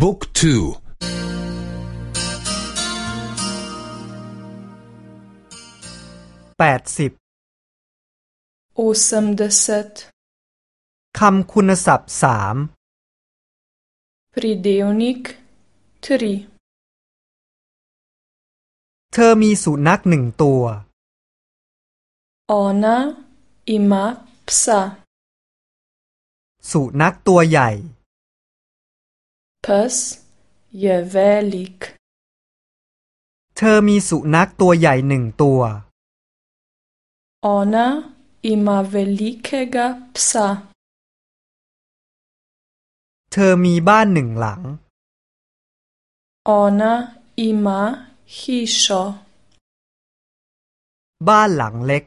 บุ๊กทูแปดสิบคำคุณศัพท์สาม Pridevnik tri เธอมีสุนัขหนึ่งตัว Ona ima psa สุนัขตัวใหญ่ Pes je velik เธอมีสุนัขตัวใหญ่หนึ่งตัว Ona ima velikega psa เธอมีบ้านหนึ่งหลัง Ona ima hišo บ้านหลังเล็ก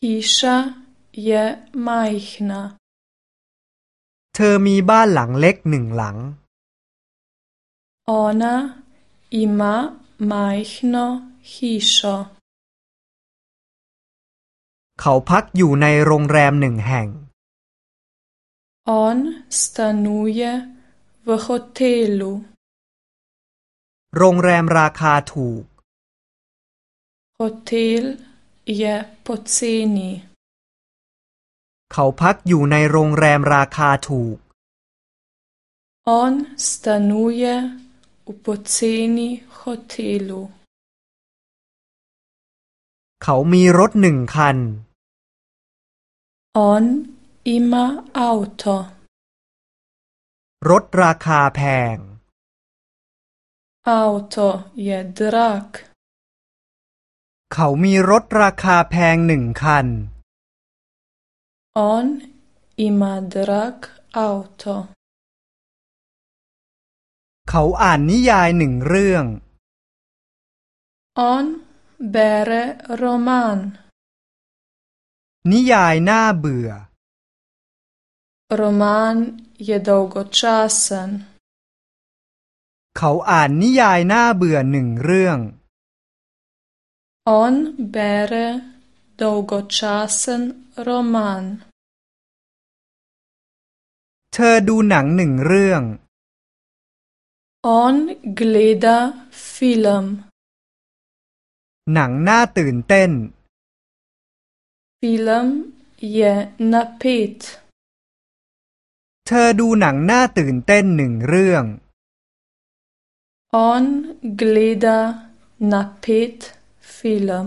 Hiša je majhna เธอมีบ้านหลังเล็กหนึ่งหลัง Ona ima majhno hišo เขาพักอยู่ในโรงแรมหนึ่งแห่ง On stanuje v hotelu โรงแรมราคาถูก Hotel je poceni เขาพักอยู่ในโรงแรมราคาถูก On stanuje v poceni hotelu เขามีรถหนึ่งคัน On ima auto รถราคาแพง Auto je drag เขามีรถราคาแพงหนึ่งคัน On ima drag auto เขาอ่านนิยายหนึ่งเรื่อง On bere roman นิยายน่าเบื่อ Roman je dolgočasen เขาอ่านนิยายน่าเบื่อหนึ่งเรื่อง On bere dolgočasen roman เธอดูหนังหนึ่งเรื่อง On gleda film หนังน่าตื่นเต้น Film je napet เธอดูหนังน่าตื่นเต้นหนึ่งเรื่อง On gleda napet film